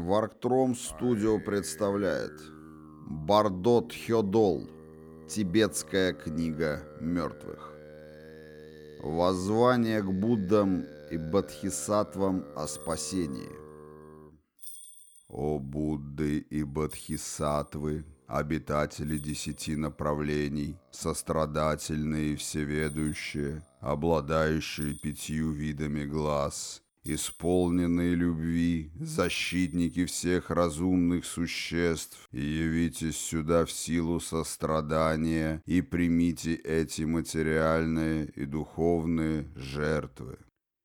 Варктром Студио представляет Бардот Хёдол Тибетская книга мертвых Воззвание к Буддам и Бодхисаттвам о спасении. О Будды и Бодхисаттвы, обитатели десяти направлений, сострадательные и всеведущие, обладающие пятью видами глаз – исполненные любви, защитники всех разумных существ, и явитесь сюда в силу сострадания и примите эти материальные и духовные жертвы.